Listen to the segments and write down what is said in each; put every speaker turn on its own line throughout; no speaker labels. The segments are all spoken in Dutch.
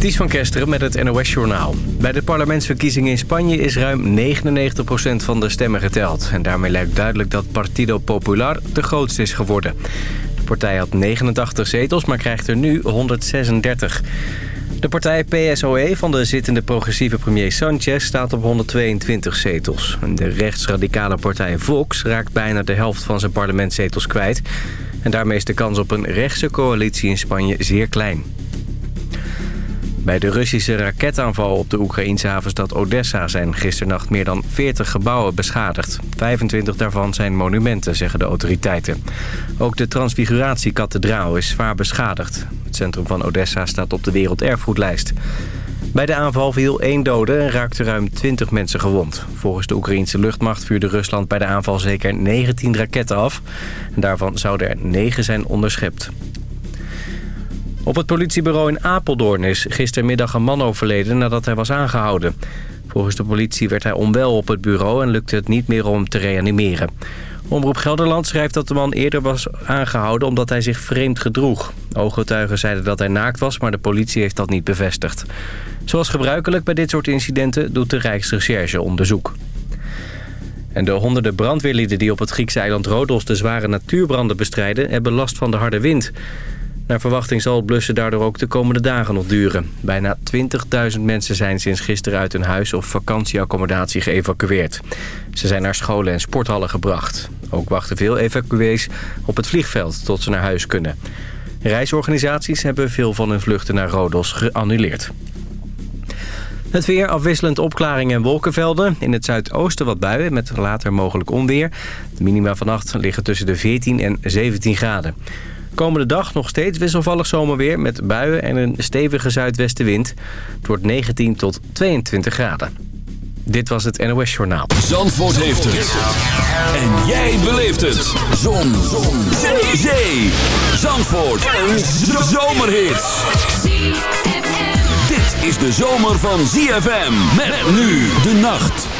Ties van Kesteren met het NOS-journaal. Bij de parlementsverkiezingen in Spanje is ruim 99% van de stemmen geteld. En daarmee lijkt duidelijk dat Partido Popular de grootste is geworden. De partij had 89 zetels, maar krijgt er nu 136. De partij PSOE van de zittende progressieve premier Sanchez staat op 122 zetels. De rechtsradicale partij Vox raakt bijna de helft van zijn parlementszetels kwijt. En daarmee is de kans op een rechtse coalitie in Spanje zeer klein. Bij de Russische raketaanval op de Oekraïnse havenstad Odessa... zijn gisternacht meer dan 40 gebouwen beschadigd. 25 daarvan zijn monumenten, zeggen de autoriteiten. Ook de Transfiguratiekathedraal is zwaar beschadigd. Het centrum van Odessa staat op de werelderfgoedlijst. Bij de aanval viel één dode en raakte ruim 20 mensen gewond. Volgens de Oekraïnse luchtmacht vuurde Rusland bij de aanval zeker 19 raketten af. En daarvan zouden er 9 zijn onderschept. Op het politiebureau in Apeldoorn is gistermiddag een man overleden nadat hij was aangehouden. Volgens de politie werd hij onwel op het bureau en lukte het niet meer om te reanimeren. Omroep Gelderland schrijft dat de man eerder was aangehouden omdat hij zich vreemd gedroeg. Ooggetuigen zeiden dat hij naakt was, maar de politie heeft dat niet bevestigd. Zoals gebruikelijk bij dit soort incidenten doet de Rijksrecherche onderzoek. En de honderden brandweerlieden die op het Griekse eiland Rodos de zware natuurbranden bestrijden... hebben last van de harde wind. Naar verwachting zal het blussen daardoor ook de komende dagen nog duren. Bijna 20.000 mensen zijn sinds gisteren uit hun huis of vakantieaccommodatie geëvacueerd. Ze zijn naar scholen en sporthallen gebracht. Ook wachten veel evacuees op het vliegveld tot ze naar huis kunnen. Reisorganisaties hebben veel van hun vluchten naar Rodos geannuleerd. Het weer afwisselend opklaringen en wolkenvelden. In het zuidoosten wat buien met later mogelijk onweer. De minima vannacht liggen tussen de 14 en 17 graden. Komende dag nog steeds wisselvallig zomerweer met buien en een stevige zuidwestenwind. Het wordt 19 tot 22 graden. Dit was het NOS Journaal.
Zandvoort heeft het. En jij beleeft het. Zon. Zon. Zee. Zee. Zandvoort. Een zomerhit. Dit is de zomer van ZFM. Met nu de nacht.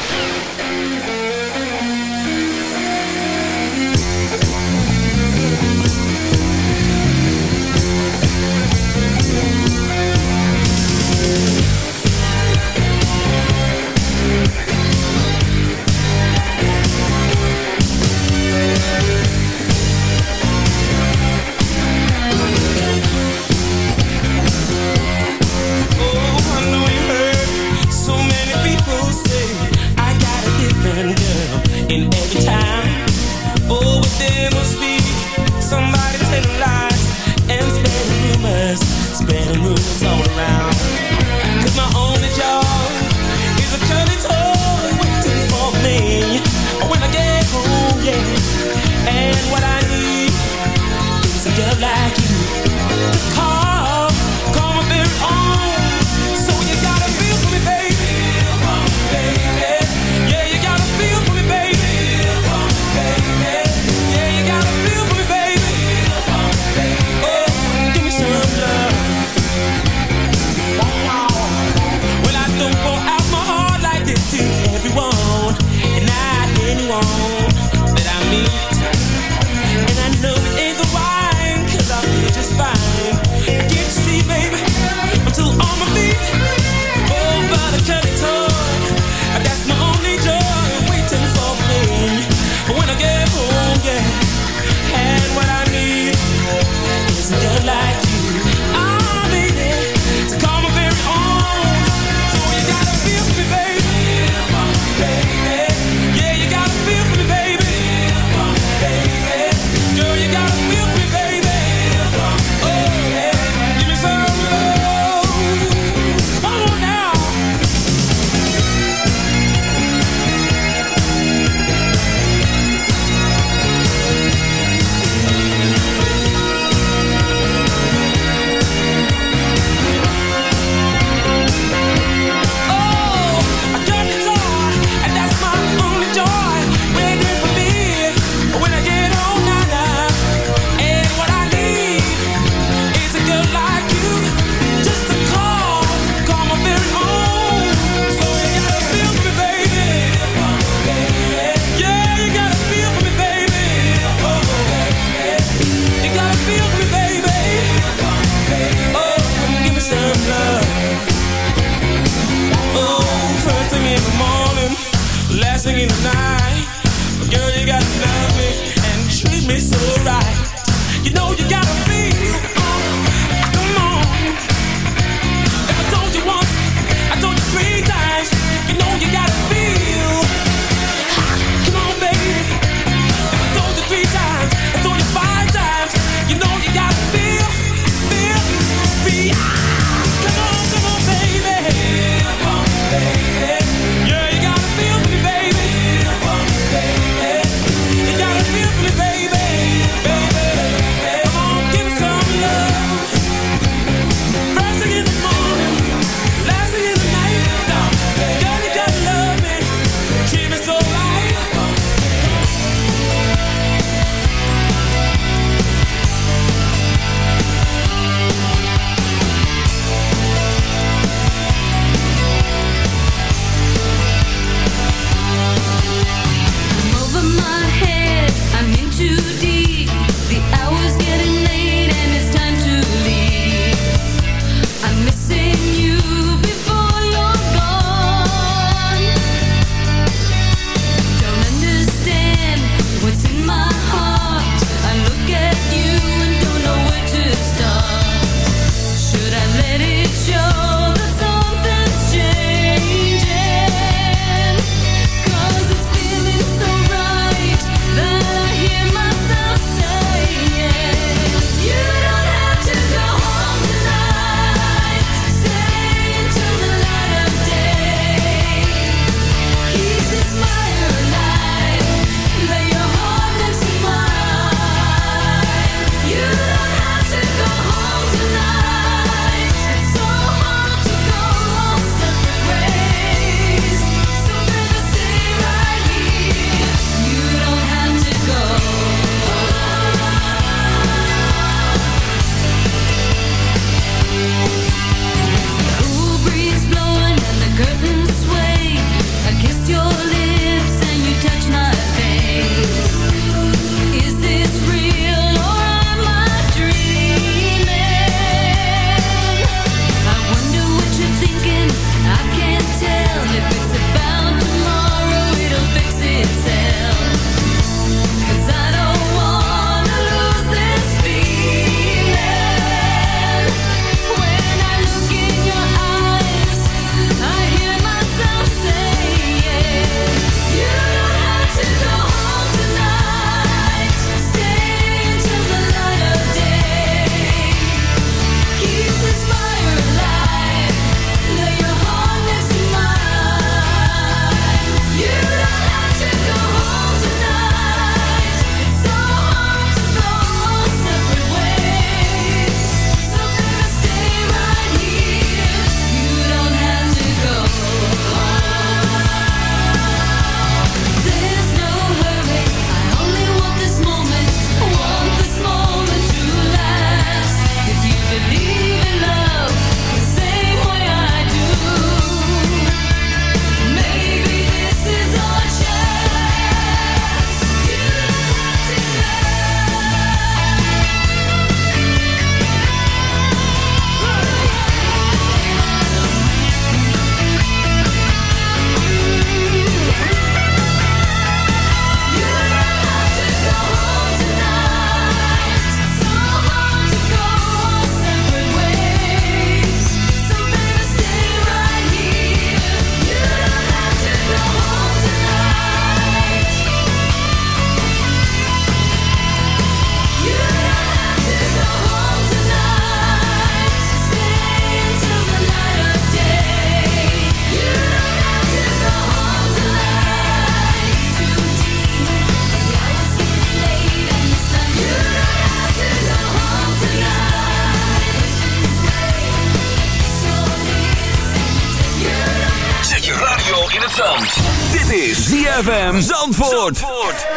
Dit is ZFM Zandvoort. Oh Zandvoort.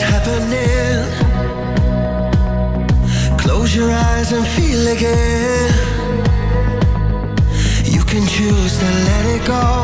happening Close your eyes and feel again choose to let it go.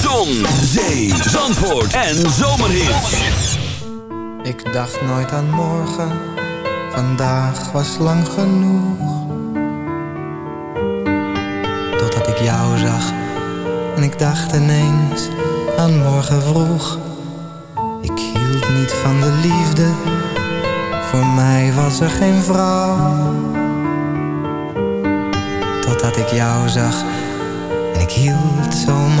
Zon, zee, zandvoort en zomerhit.
Ik dacht nooit aan morgen. Vandaag was lang genoeg. Totdat ik jou zag En ik dacht ineens aan morgen vroeg. Ik hield niet van de liefde. Voor mij was er geen vrouw. Totdat ik jou zag En ik hield zomaar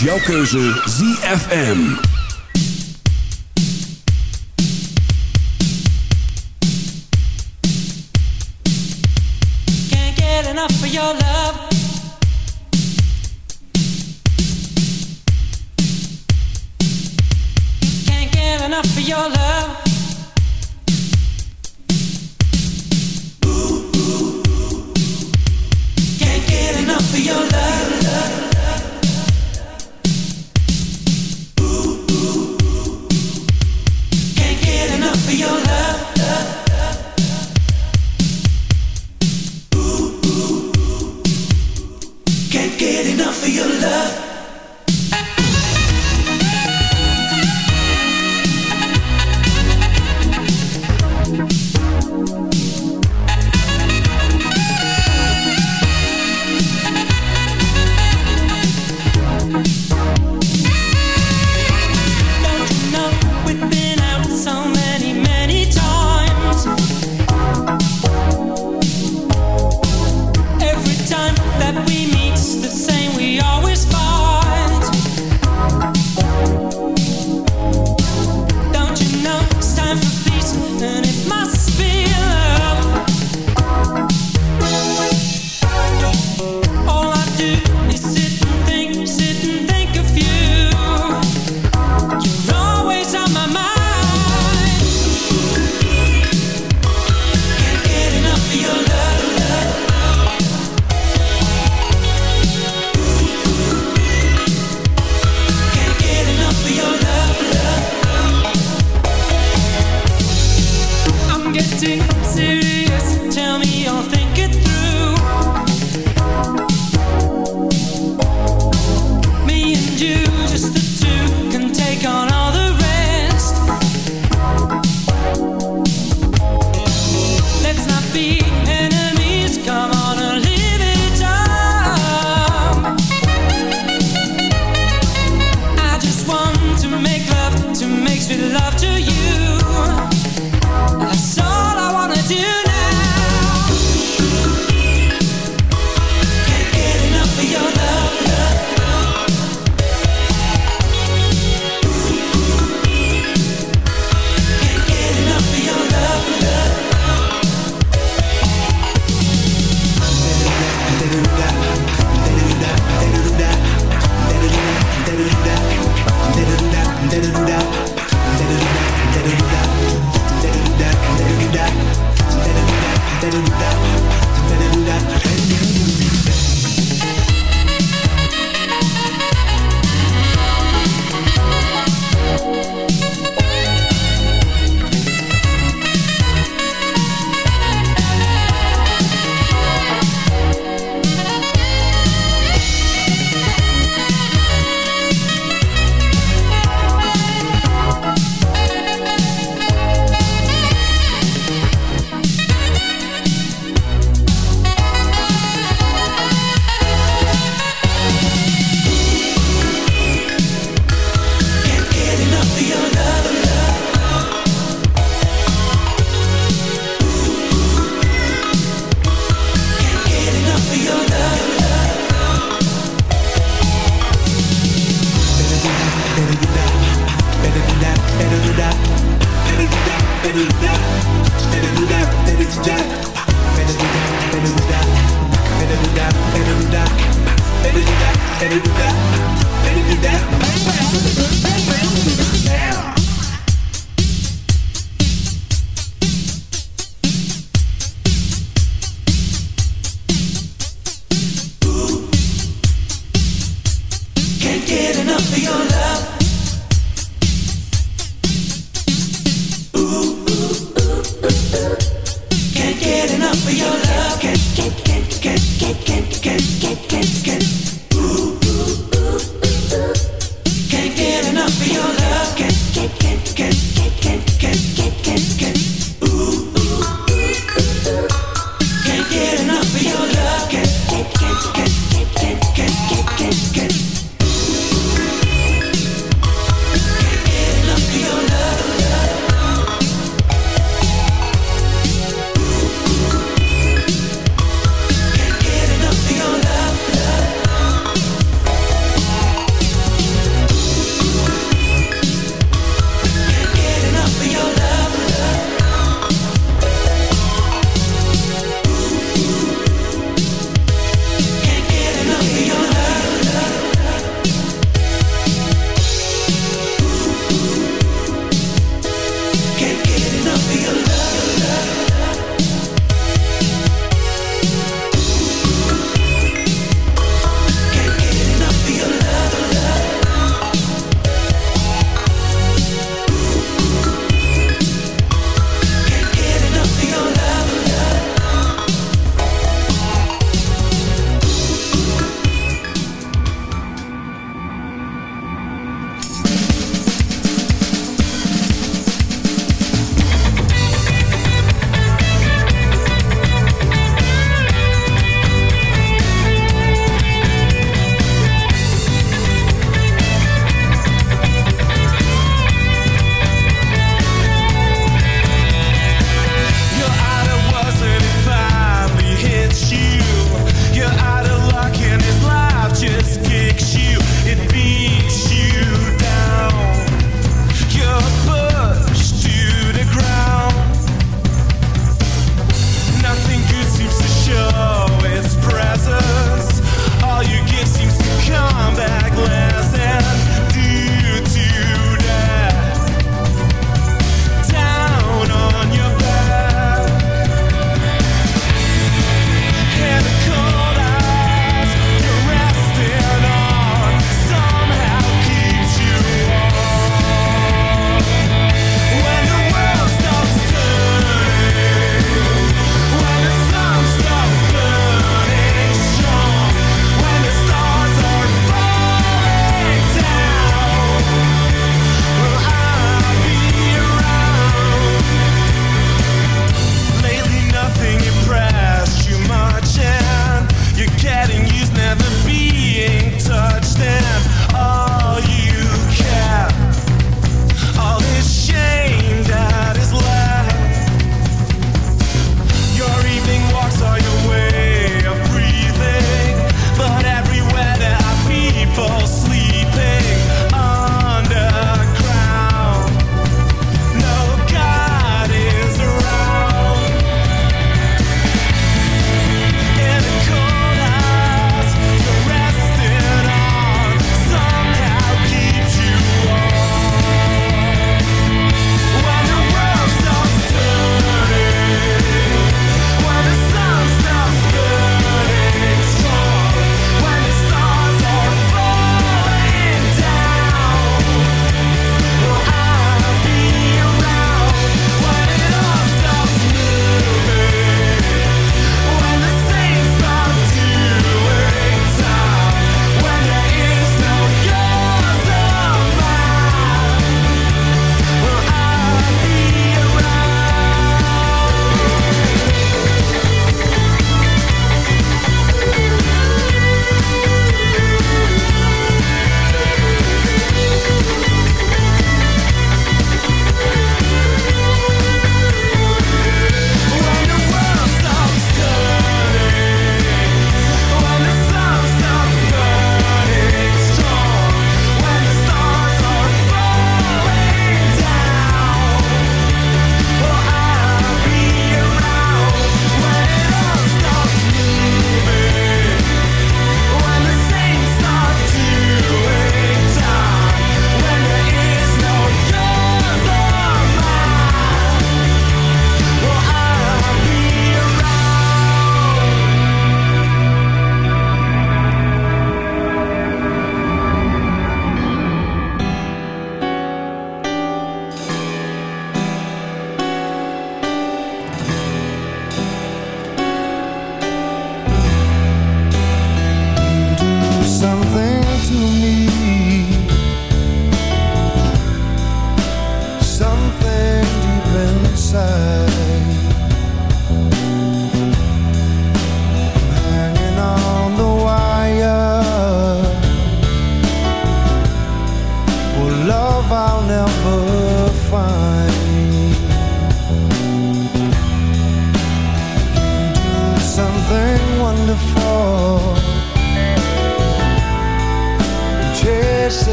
Jouw keuze ZFM.
Get enough of your love.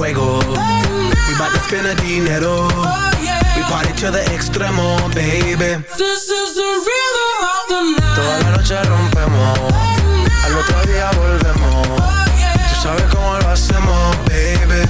fuego. We bout to spend a dinero. Oh yeah. We party to the extremo, baby. This is the rhythm of the night. Toda la noche rompemos, al otro día volvemos. Oh yeah. Tú sabes cómo lo hacemos, baby.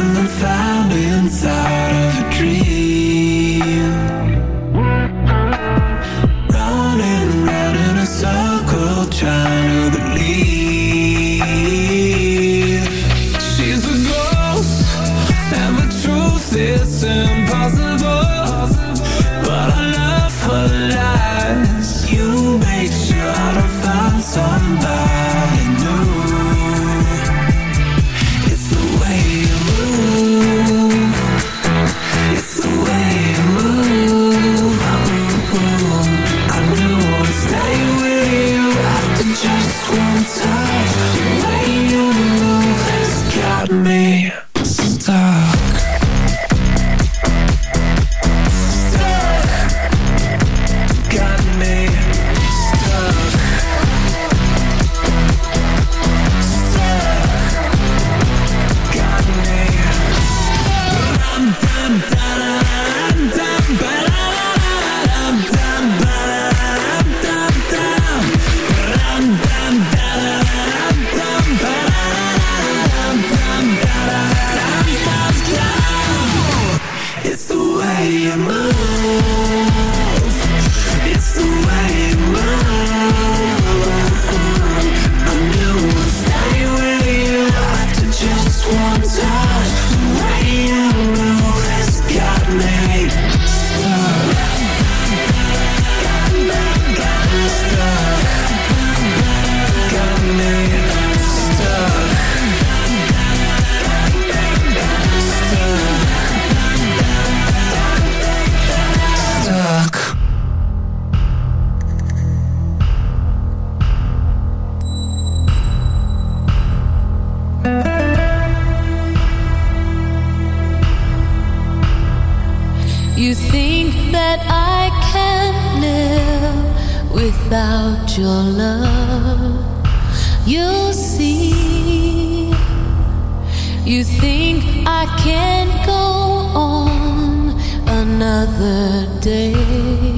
And found inside.
that I can't live without your love. You'll see, you think I can't go on another day.